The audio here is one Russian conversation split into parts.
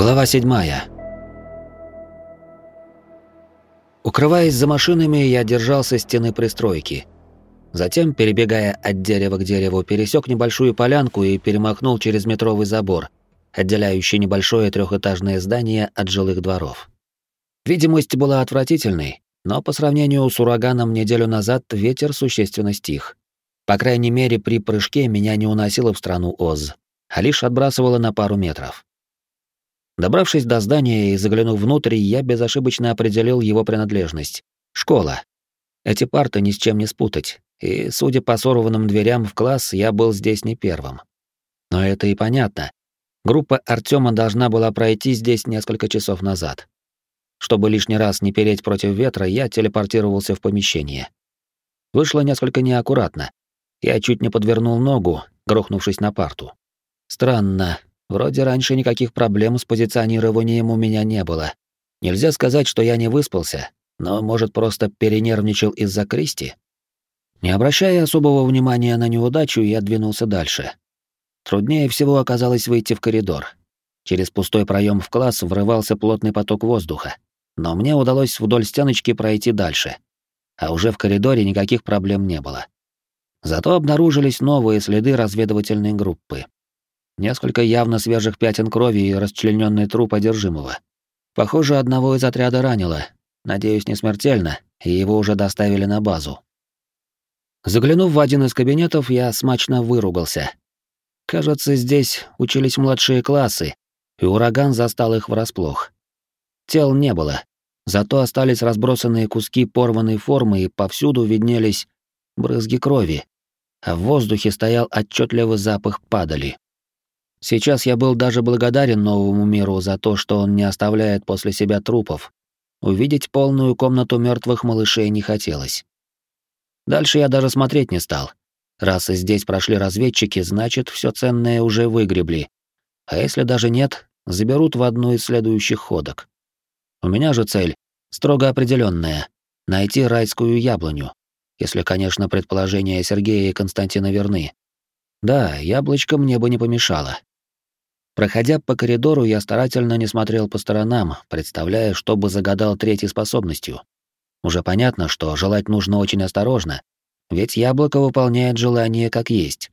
Глава 7. Укрываясь за машинами, я держался стены пристройки. Затем, перебегая от дерева к дереву, пересек небольшую полянку и перемахнул через метровый забор, отделяющий небольшое трехэтажное здание от жилых дворов. Видимость была отвратительной, но по сравнению с ураганом неделю назад ветер существенно стих. По крайней мере, при прыжке меня не уносило в страну Оз, а лишь отбрасывало на пару метров. Добравшись до здания и заглянув внутрь, я безошибочно определил его принадлежность. Школа. Эти парты ни с чем не спутать, и, судя по сорванным дверям в класс, я был здесь не первым. Но это и понятно. Группа Артема должна была пройти здесь несколько часов назад. Чтобы лишний раз не переть против ветра, я телепортировался в помещение. Вышло несколько неаккуратно. Я чуть не подвернул ногу, грохнувшись на парту. Странно, Вроде раньше никаких проблем с позиционированием у меня не было. Нельзя сказать, что я не выспался, но, может, просто перенервничал из-за Кристи? Не обращая особого внимания на неудачу, я двинулся дальше. Труднее всего оказалось выйти в коридор. Через пустой проем в класс врывался плотный поток воздуха, но мне удалось вдоль стеночки пройти дальше. А уже в коридоре никаких проблем не было. Зато обнаружились новые следы разведывательной группы. Несколько явно свежих пятен крови и расчлененный труп одержимого. Похоже, одного из отряда ранило. Надеюсь, не смертельно, и его уже доставили на базу. Заглянув в один из кабинетов, я смачно выругался. Кажется, здесь учились младшие классы, и ураган застал их врасплох. Тел не было, зато остались разбросанные куски порванной формы, и повсюду виднелись брызги крови, а в воздухе стоял отчетливый запах падали. Сейчас я был даже благодарен новому миру за то, что он не оставляет после себя трупов. Увидеть полную комнату мертвых малышей не хотелось. Дальше я даже смотреть не стал. Раз и здесь прошли разведчики, значит, все ценное уже выгребли. А если даже нет, заберут в одну из следующих ходок. У меня же цель строго определенная — найти райскую яблоню. Если, конечно, предположения Сергея и Константина верны. Да, яблочко мне бы не помешало. Проходя по коридору, я старательно не смотрел по сторонам, представляя, что бы загадал третьей способностью. Уже понятно, что желать нужно очень осторожно, ведь яблоко выполняет желание как есть.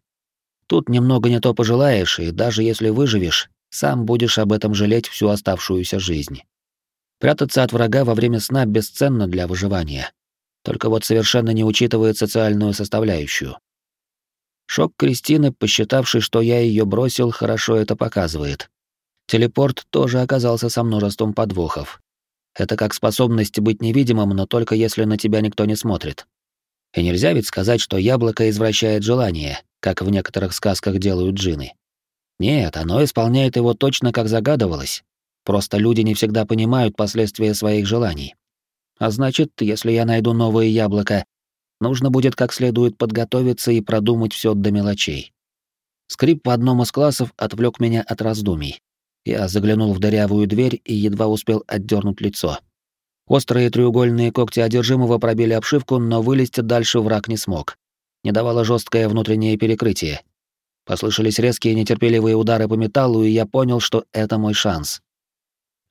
Тут немного не то пожелаешь, и даже если выживешь, сам будешь об этом жалеть всю оставшуюся жизнь. Прятаться от врага во время сна бесценно для выживания. Только вот совершенно не учитывает социальную составляющую. Шок Кристины, посчитавший, что я ее бросил, хорошо это показывает. Телепорт тоже оказался со множеством подвохов. Это как способность быть невидимым, но только если на тебя никто не смотрит. И нельзя ведь сказать, что яблоко извращает желание, как в некоторых сказках делают джины. Нет, оно исполняет его точно как загадывалось. Просто люди не всегда понимают последствия своих желаний. А значит, если я найду новое яблоко, Нужно будет как следует подготовиться и продумать все до мелочей. Скрип в одном из классов отвлек меня от раздумий. Я заглянул в дырявую дверь и едва успел отдернуть лицо. Острые треугольные когти одержимого пробили обшивку, но вылезти дальше враг не смог. Не давало жесткое внутреннее перекрытие. Послышались резкие нетерпеливые удары по металлу, и я понял, что это мой шанс.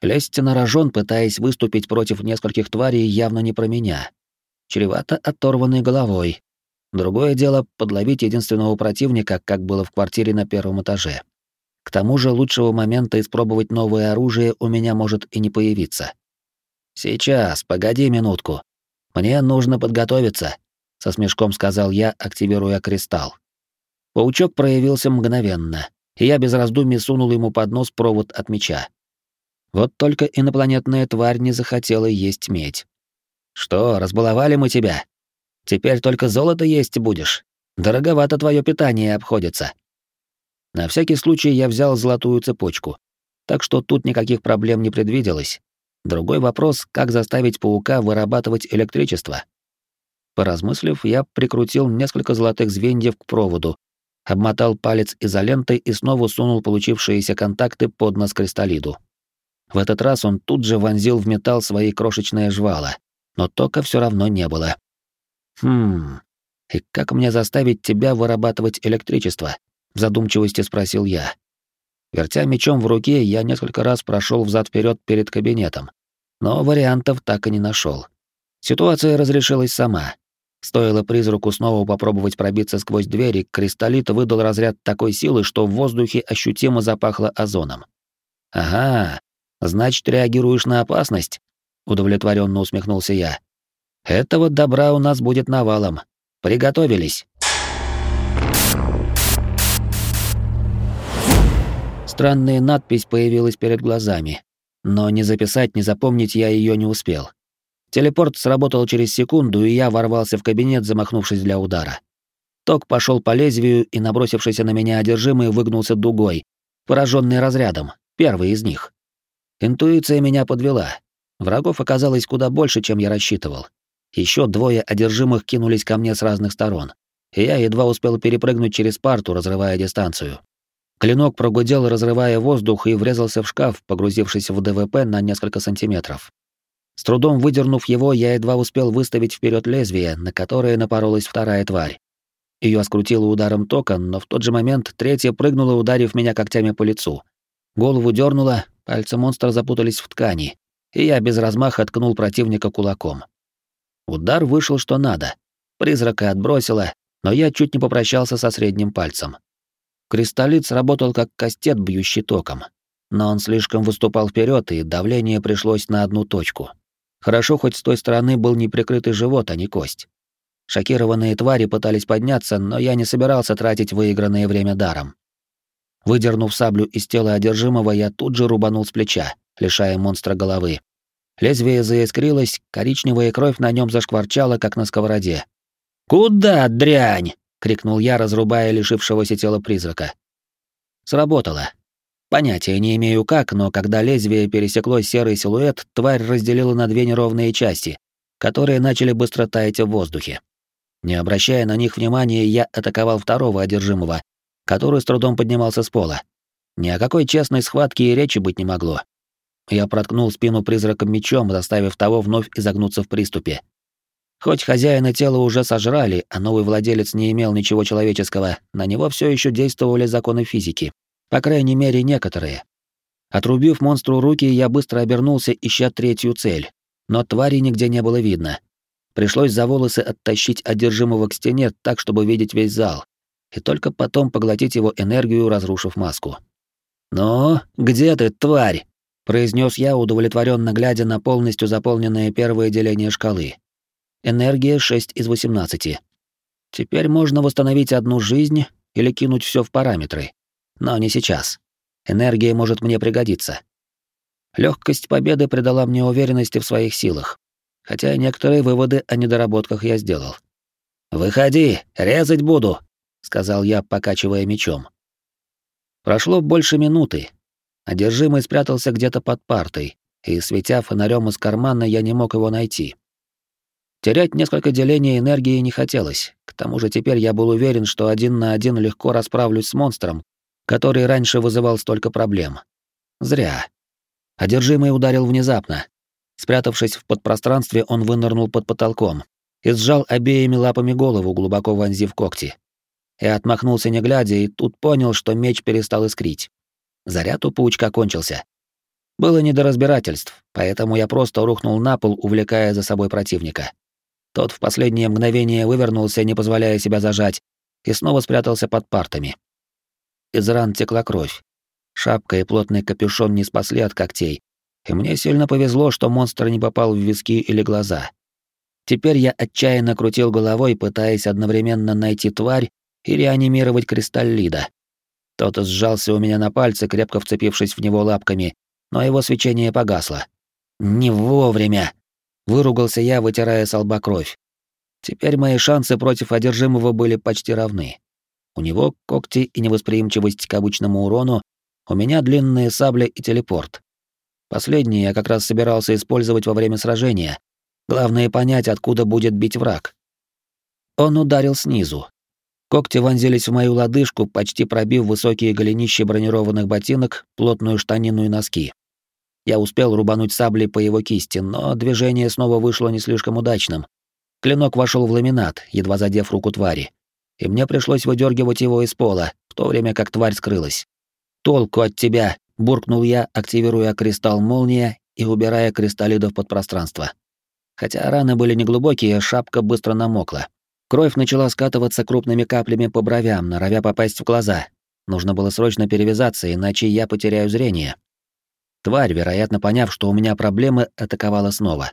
Лезть на рожон, пытаясь выступить против нескольких тварей, явно не про меня чревато оторванной головой. Другое дело — подловить единственного противника, как было в квартире на первом этаже. К тому же лучшего момента испробовать новое оружие у меня может и не появиться. «Сейчас, погоди минутку. Мне нужно подготовиться», — со смешком сказал я, активируя кристалл. Паучок проявился мгновенно, и я без раздумий сунул ему под нос провод от меча. Вот только инопланетная тварь не захотела есть медь. Что, разбаловали мы тебя? Теперь только золото есть будешь. Дороговато твое питание обходится. На всякий случай я взял золотую цепочку, так что тут никаких проблем не предвиделось. Другой вопрос, как заставить паука вырабатывать электричество. Поразмыслив, я прикрутил несколько золотых звеньев к проводу, обмотал палец изолентой и снова сунул получившиеся контакты под нос кристаллиду. В этот раз он тут же вонзил в металл свои крошечные жвала но тока все равно не было. «Хм, и как мне заставить тебя вырабатывать электричество?» — в задумчивости спросил я. Вертя мечом в руке, я несколько раз прошел взад вперед перед кабинетом, но вариантов так и не нашел. Ситуация разрешилась сама. Стоило призраку снова попробовать пробиться сквозь двери, кристаллит выдал разряд такой силы, что в воздухе ощутимо запахло озоном. «Ага, значит, реагируешь на опасность?» — удовлетворенно усмехнулся я. «Этого добра у нас будет навалом. Приготовились!» Странная надпись появилась перед глазами, но ни записать, ни запомнить я ее не успел. Телепорт сработал через секунду, и я ворвался в кабинет, замахнувшись для удара. Ток пошел по лезвию, и набросившийся на меня одержимый выгнулся дугой, пораженный разрядом, первый из них. Интуиция меня подвела. Врагов оказалось куда больше, чем я рассчитывал. Еще двое одержимых кинулись ко мне с разных сторон, и я едва успел перепрыгнуть через парту, разрывая дистанцию. Клинок прогудел, разрывая воздух, и врезался в шкаф, погрузившись в ДВП на несколько сантиметров. С трудом выдернув его, я едва успел выставить вперед лезвие, на которое напоролась вторая тварь. Ее скрутило ударом тока, но в тот же момент третья прыгнула, ударив меня когтями по лицу. Голову дернула, пальцы монстра запутались в ткани, и я без размаха ткнул противника кулаком. Удар вышел что надо. Призрака отбросило, но я чуть не попрощался со средним пальцем. Кристаллит сработал как кастет, бьющий током. Но он слишком выступал вперед, и давление пришлось на одну точку. Хорошо, хоть с той стороны был неприкрытый живот, а не кость. Шокированные твари пытались подняться, но я не собирался тратить выигранное время даром. Выдернув саблю из тела одержимого, я тут же рубанул с плеча, лишая монстра головы. Лезвие заискрилось, коричневая кровь на нем зашкварчала, как на сковороде. «Куда, дрянь?» — крикнул я, разрубая лишившегося тела призрака. Сработало. Понятия не имею как, но когда лезвие пересекло серый силуэт, тварь разделила на две неровные части, которые начали быстро таять в воздухе. Не обращая на них внимания, я атаковал второго одержимого, который с трудом поднимался с пола. Ни о какой честной схватке и речи быть не могло. Я проткнул спину призраком мечом, заставив того вновь изогнуться в приступе. Хоть хозяина тела уже сожрали, а новый владелец не имел ничего человеческого, на него все еще действовали законы физики. По крайней мере, некоторые. Отрубив монстру руки, я быстро обернулся, ища третью цель. Но твари нигде не было видно. Пришлось за волосы оттащить одержимого к стене так, чтобы видеть весь зал. И только потом поглотить его энергию, разрушив маску. «Ну, где ты, тварь?» — произнес я, удовлетворенно глядя на полностью заполненное первое деление шкалы. Энергия 6 из 18. Теперь можно восстановить одну жизнь или кинуть все в параметры. Но не сейчас. Энергия может мне пригодиться. Легкость победы придала мне уверенности в своих силах, хотя некоторые выводы о недоработках я сделал. «Выходи, резать буду», — сказал я, покачивая мечом. Прошло больше минуты. Одержимый спрятался где-то под партой, и, светя фонарем из кармана, я не мог его найти. Терять несколько делений энергии не хотелось. К тому же теперь я был уверен, что один на один легко расправлюсь с монстром, который раньше вызывал столько проблем. Зря. Одержимый ударил внезапно. Спрятавшись в подпространстве, он вынырнул под потолком и сжал обеими лапами голову, глубоко вонзив когти. Я отмахнулся не глядя и тут понял, что меч перестал искрить. Заряд у паучка кончился. Было не до разбирательств, поэтому я просто рухнул на пол, увлекая за собой противника. Тот в последнее мгновение вывернулся, не позволяя себя зажать, и снова спрятался под партами. Из ран текла кровь. Шапка и плотный капюшон не спасли от когтей, и мне сильно повезло, что монстр не попал в виски или глаза. Теперь я отчаянно крутил головой, пытаясь одновременно найти тварь и реанимировать кристалл Лида. Тот сжался у меня на пальце, крепко вцепившись в него лапками, но его свечение погасло. «Не вовремя!» Выругался я, вытирая с лба кровь. Теперь мои шансы против одержимого были почти равны. У него когти и невосприимчивость к обычному урону, у меня длинные сабли и телепорт. Последний я как раз собирался использовать во время сражения. Главное понять, откуда будет бить враг. Он ударил снизу. Когти вонзились в мою лодыжку, почти пробив высокие голенища бронированных ботинок, плотную штанину и носки. Я успел рубануть саблей по его кисти, но движение снова вышло не слишком удачным. Клинок вошел в ламинат, едва задев руку твари. И мне пришлось выдергивать его из пола, в то время как тварь скрылась. «Толку от тебя!» — буркнул я, активируя кристалл молния и убирая кристаллидов под пространство. Хотя раны были неглубокие, шапка быстро намокла. Кровь начала скатываться крупными каплями по бровям, норовя попасть в глаза. Нужно было срочно перевязаться, иначе я потеряю зрение. Тварь, вероятно, поняв, что у меня проблемы, атаковала снова.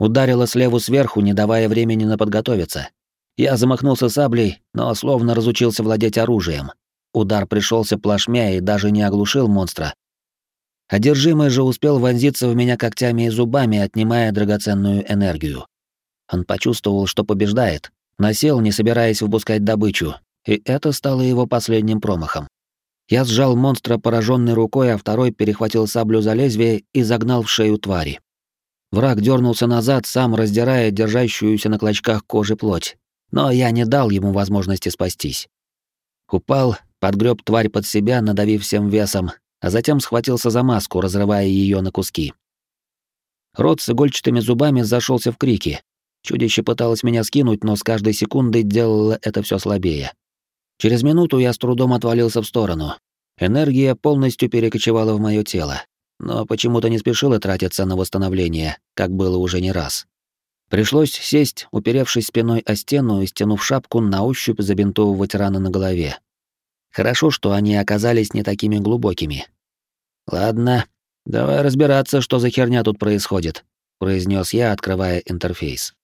Ударила слева сверху, не давая времени на подготовиться. Я замахнулся саблей, но словно разучился владеть оружием. Удар пришелся плашмя и даже не оглушил монстра. Одержимый же успел вонзиться в меня когтями и зубами, отнимая драгоценную энергию. Он почувствовал, что побеждает, насел, не собираясь выпускать добычу, и это стало его последним промахом. Я сжал монстра пораженной рукой, а второй перехватил саблю за лезвие и загнал в шею твари. Враг дернулся назад, сам раздирая держащуюся на клочках кожи плоть. Но я не дал ему возможности спастись. Упал, подгреб тварь под себя, надавив всем весом, а затем схватился за маску, разрывая ее на куски. Рот с игольчатыми зубами зашелся в крики. Чудище пыталось меня скинуть, но с каждой секундой делало это все слабее. Через минуту я с трудом отвалился в сторону. Энергия полностью перекочевала в мое тело но почему-то не спешила тратиться на восстановление, как было уже не раз. Пришлось сесть, уперевшись спиной о стену и стянув шапку, на ощупь забинтовывать раны на голове. Хорошо, что они оказались не такими глубокими. «Ладно, давай разбираться, что за херня тут происходит», — произнес я, открывая интерфейс.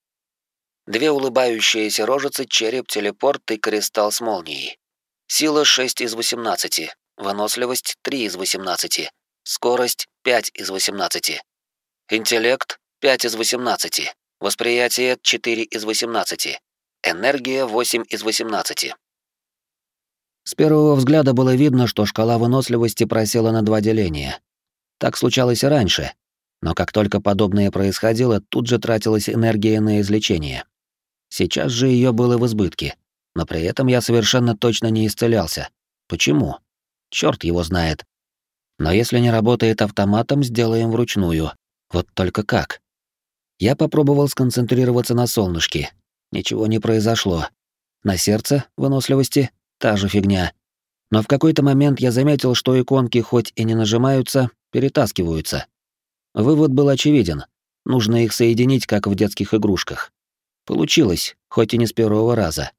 Две улыбающиеся рожицы, череп, телепорт и кристалл с молнией. Сила 6 из 18, выносливость 3 из 18, Скорость 5 из 18. Интеллект 5 из 18. Восприятие 4 из 18. Энергия 8 из 18. С первого взгляда было видно, что шкала выносливости просела на два деления. Так случалось и раньше, но как только подобное происходило, тут же тратилась энергия на излечение. Сейчас же ее было в избытке, но при этом я совершенно точно не исцелялся. Почему? Черт его знает. Но если не работает автоматом, сделаем вручную. Вот только как? Я попробовал сконцентрироваться на солнышке. Ничего не произошло. На сердце, выносливости, та же фигня. Но в какой-то момент я заметил, что иконки хоть и не нажимаются, перетаскиваются. Вывод был очевиден. Нужно их соединить, как в детских игрушках. Получилось, хоть и не с первого раза.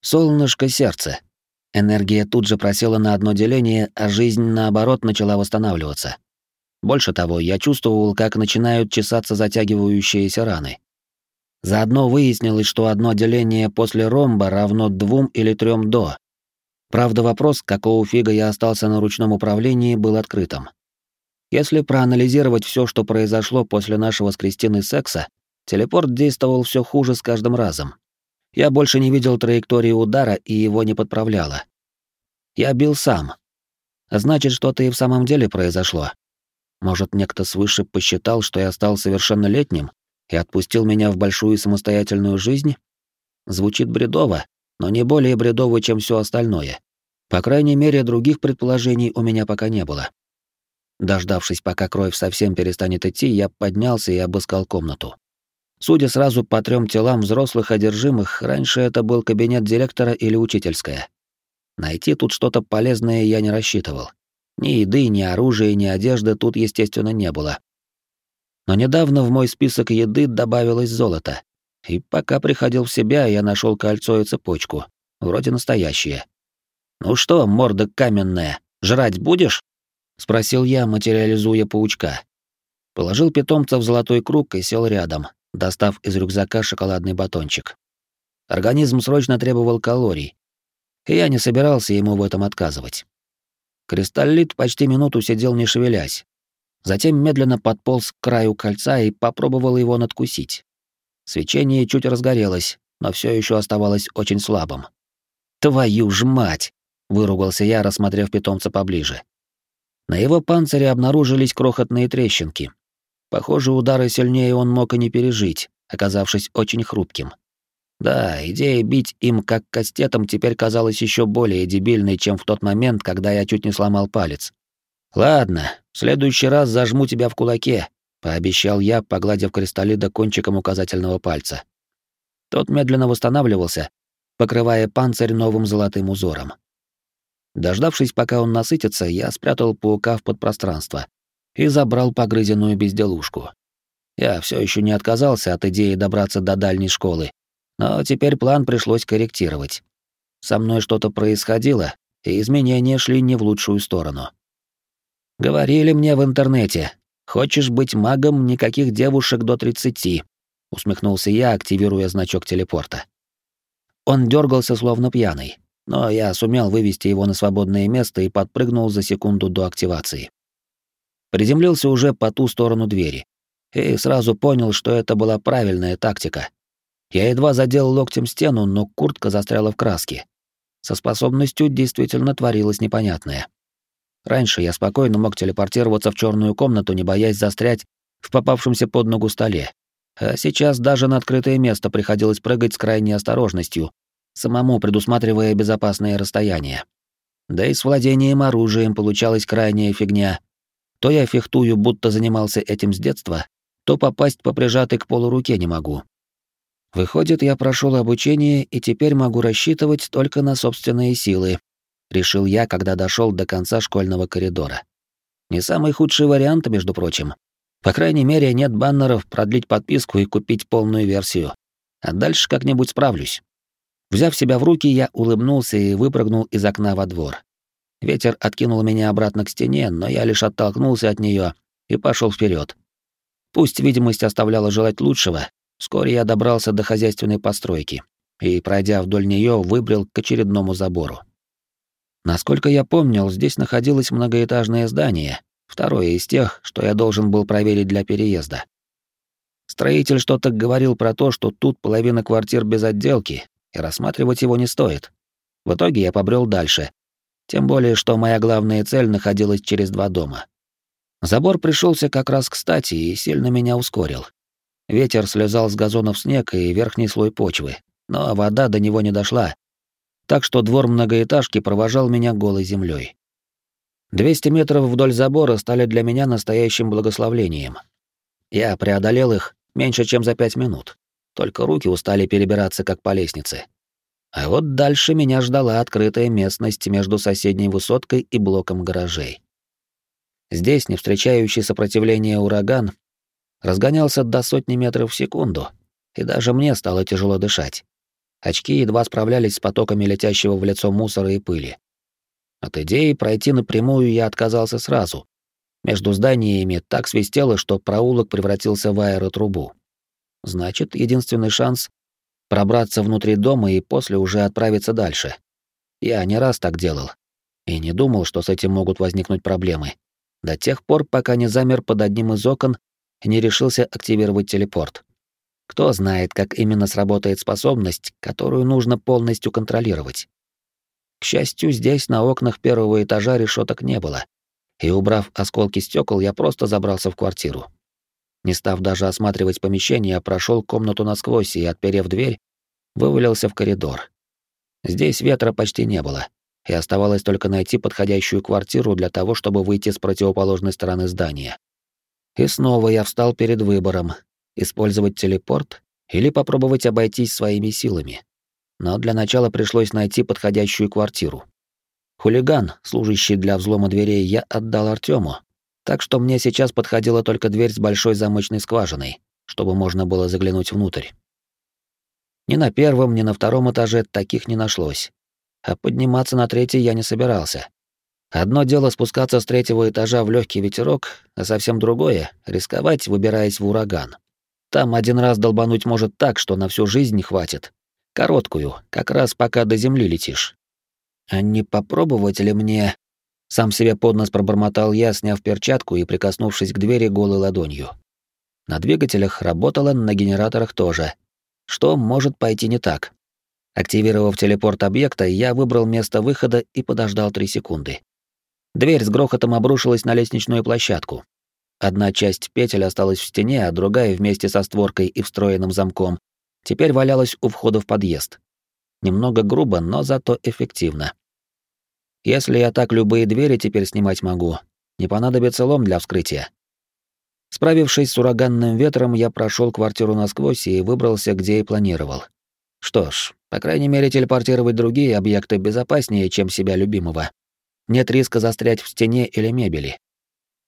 Солнышко сердце. Энергия тут же просела на одно деление, а жизнь, наоборот, начала восстанавливаться. Больше того, я чувствовал, как начинают чесаться затягивающиеся раны. Заодно выяснилось, что одно деление после ромба равно двум или трем до. Правда, вопрос, какого фига я остался на ручном управлении, был открытым. Если проанализировать все, что произошло после нашего с Кристиной секса, телепорт действовал все хуже с каждым разом. Я больше не видел траектории удара и его не подправляло. Я бил сам. Значит, что-то и в самом деле произошло. Может, некто свыше посчитал, что я стал совершеннолетним и отпустил меня в большую самостоятельную жизнь? Звучит бредово, но не более бредово, чем все остальное. По крайней мере, других предположений у меня пока не было. Дождавшись, пока кровь совсем перестанет идти, я поднялся и обыскал комнату. Судя сразу по трем телам взрослых одержимых, раньше это был кабинет директора или учительская. Найти тут что-то полезное я не рассчитывал. Ни еды, ни оружия, ни одежды тут, естественно, не было. Но недавно в мой список еды добавилось золото. И пока приходил в себя, я нашел кольцо и цепочку. Вроде настоящие. «Ну что, морда каменная, жрать будешь?» — спросил я, материализуя паучка. Положил питомца в золотой круг и сел рядом, достав из рюкзака шоколадный батончик. Организм срочно требовал калорий, и я не собирался ему в этом отказывать. Кристаллит почти минуту сидел не шевелясь. Затем медленно подполз к краю кольца и попробовал его надкусить. Свечение чуть разгорелось, но все еще оставалось очень слабым. «Твою ж мать!» — выругался я, рассмотрев питомца поближе. На его панцире обнаружились крохотные трещинки, Похоже, удары сильнее он мог и не пережить, оказавшись очень хрупким. Да, идея бить им как кастетом теперь казалась еще более дебильной, чем в тот момент, когда я чуть не сломал палец. «Ладно, в следующий раз зажму тебя в кулаке», — пообещал я, погладив кристаллида кончиком указательного пальца. Тот медленно восстанавливался, покрывая панцирь новым золотым узором. Дождавшись, пока он насытится, я спрятал паука в подпространство и забрал погрызенную безделушку. Я все еще не отказался от идеи добраться до дальней школы, но теперь план пришлось корректировать. Со мной что-то происходило, и изменения шли не в лучшую сторону. Говорили мне в интернете, хочешь быть магом, никаких девушек до 30, усмехнулся я, активируя значок телепорта. Он дергался словно пьяный, но я сумел вывести его на свободное место и подпрыгнул за секунду до активации. Приземлился уже по ту сторону двери и сразу понял, что это была правильная тактика. Я едва задел локтем стену, но куртка застряла в краске. Со способностью действительно творилось непонятное. Раньше я спокойно мог телепортироваться в черную комнату, не боясь застрять в попавшемся под ногу столе. А сейчас даже на открытое место приходилось прыгать с крайней осторожностью, самому предусматривая безопасное расстояние. Да и с владением оружием получалась крайняя фигня. То я фехтую, будто занимался этим с детства, то попасть по прижатой к полу руке не могу. Выходит, я прошел обучение и теперь могу рассчитывать только на собственные силы, решил я, когда дошел до конца школьного коридора. Не самый худший вариант, между прочим. По крайней мере, нет баннеров продлить подписку и купить полную версию. А дальше как-нибудь справлюсь. Взяв себя в руки, я улыбнулся и выпрыгнул из окна во двор. Ветер откинул меня обратно к стене, но я лишь оттолкнулся от нее и пошел вперед. Пусть видимость оставляла желать лучшего, вскоре я добрался до хозяйственной постройки и, пройдя вдоль нее, выбрел к очередному забору. Насколько я помнил, здесь находилось многоэтажное здание, второе из тех, что я должен был проверить для переезда. Строитель что-то говорил про то, что тут половина квартир без отделки, и рассматривать его не стоит. В итоге я побрел дальше. Тем более, что моя главная цель находилась через два дома. Забор пришелся как раз кстати и сильно меня ускорил. Ветер слезал с газонов снег и верхний слой почвы, но вода до него не дошла. Так что двор многоэтажки провожал меня голой землей. 200 метров вдоль забора стали для меня настоящим благословлением. Я преодолел их меньше, чем за пять минут только руки устали перебираться как по лестнице. А вот дальше меня ждала открытая местность между соседней высоткой и блоком гаражей. Здесь, не встречающий сопротивления ураган, разгонялся до сотни метров в секунду, и даже мне стало тяжело дышать. Очки едва справлялись с потоками летящего в лицо мусора и пыли. От идеи пройти напрямую я отказался сразу. Между зданиями так свистело, что проулок превратился в аэротрубу. Значит, единственный шанс — пробраться внутри дома и после уже отправиться дальше. Я не раз так делал. И не думал, что с этим могут возникнуть проблемы. До тех пор, пока не замер под одним из окон и не решился активировать телепорт. Кто знает, как именно сработает способность, которую нужно полностью контролировать. К счастью, здесь на окнах первого этажа решеток не было. И убрав осколки стекол, я просто забрался в квартиру. Не став даже осматривать помещение, прошел комнату насквозь и, отперев дверь, вывалился в коридор. Здесь ветра почти не было, и оставалось только найти подходящую квартиру для того, чтобы выйти с противоположной стороны здания. И снова я встал перед выбором — использовать телепорт или попробовать обойтись своими силами. Но для начала пришлось найти подходящую квартиру. Хулиган, служащий для взлома дверей, я отдал Артему, так что мне сейчас подходила только дверь с большой замочной скважиной, чтобы можно было заглянуть внутрь. Ни на первом, ни на втором этаже таких не нашлось. А подниматься на третий я не собирался. Одно дело спускаться с третьего этажа в легкий ветерок, а совсем другое — рисковать, выбираясь в ураган. Там один раз долбануть может так, что на всю жизнь не хватит. Короткую, как раз пока до земли летишь. А не попробовать ли мне сам себе под нос пробормотал я, сняв перчатку и прикоснувшись к двери голой ладонью. На двигателях работало, на генераторах тоже. Что может пойти не так? Активировав телепорт объекта, я выбрал место выхода и подождал три секунды. Дверь с грохотом обрушилась на лестничную площадку. Одна часть петель осталась в стене, а другая вместе со створкой и встроенным замком теперь валялась у входа в подъезд. Немного грубо, но зато эффективно. Если я так любые двери теперь снимать могу, не понадобится лом для вскрытия. Справившись с ураганным ветром, я прошел квартиру насквозь и выбрался, где и планировал. Что ж, по крайней мере, телепортировать другие объекты безопаснее, чем себя любимого. Нет риска застрять в стене или мебели.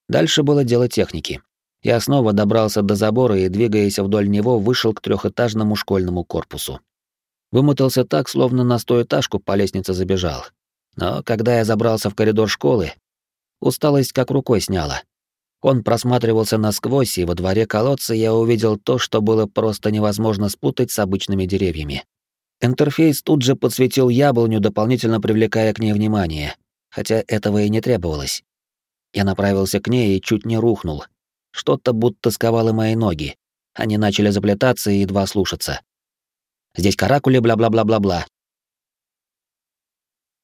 Дальше было дело техники. Я снова добрался до забора и, двигаясь вдоль него, вышел к трехэтажному школьному корпусу. Вымотался так, словно на стоэтажку по лестнице забежал. Но когда я забрался в коридор школы, усталость как рукой сняла. Он просматривался насквозь, и во дворе колодца я увидел то, что было просто невозможно спутать с обычными деревьями. Интерфейс тут же подсветил яблоню, дополнительно привлекая к ней внимание, хотя этого и не требовалось. Я направился к ней и чуть не рухнул. Что-то будто сковало мои ноги. Они начали заплетаться и едва слушаться. Здесь каракули, бла-бла-бла-бла-бла.